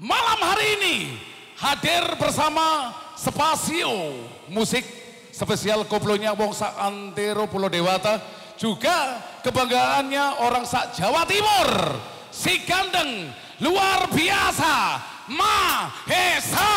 Malam hari ini hadir bersama Spasio Musik spesial koplonya wong sak antero Pulau Dewata juga kebanggaannya orang sak Jawa Timur si gandeng luar biasa Mahesa.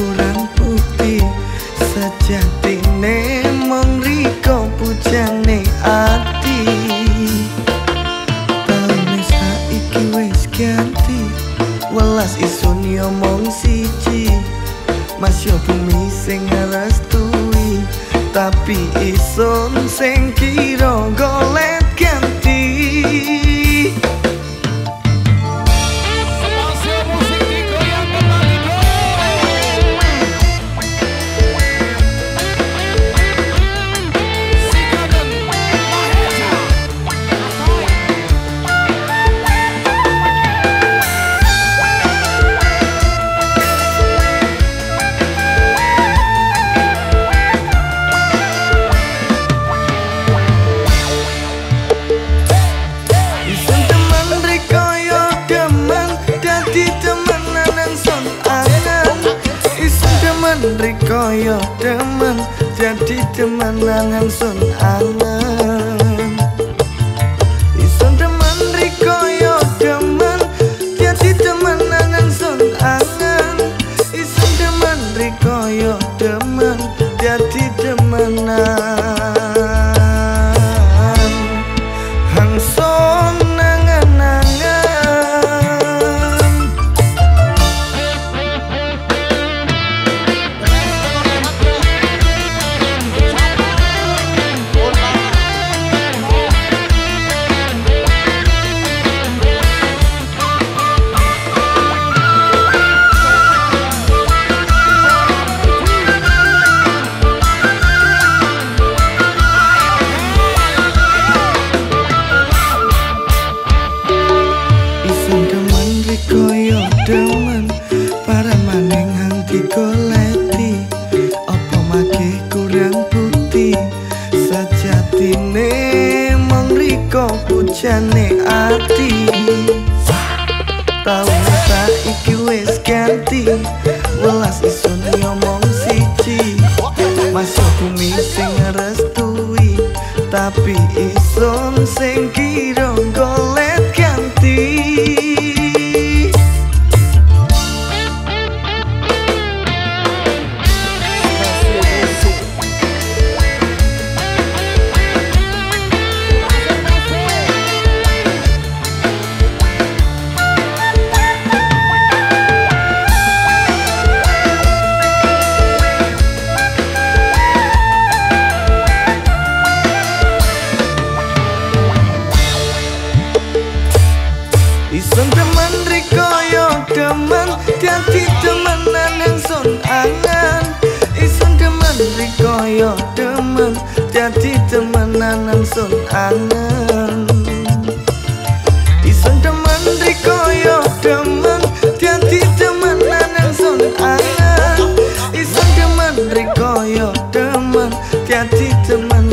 Kurang putih. Sejati mong riko pujane ati. Taune saiki wis ganti. Welas isun mong siji. Mas yo bumi sing ngerestui Tapi isun sing kira rikoyo demen Dadi temenan nang son Sejatine mong riko pujane ati. Tahu saiki wis ganti Welas isun ngomong siji. Masuk bumi sing ngerestui Tapi isun sing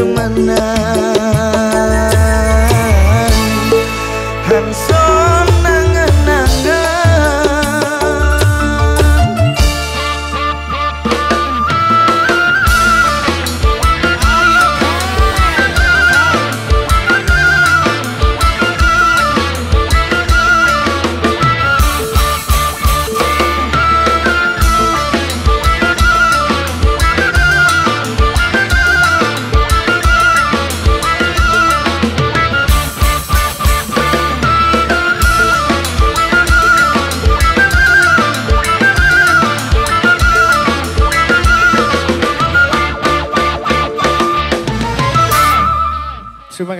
kemana Silva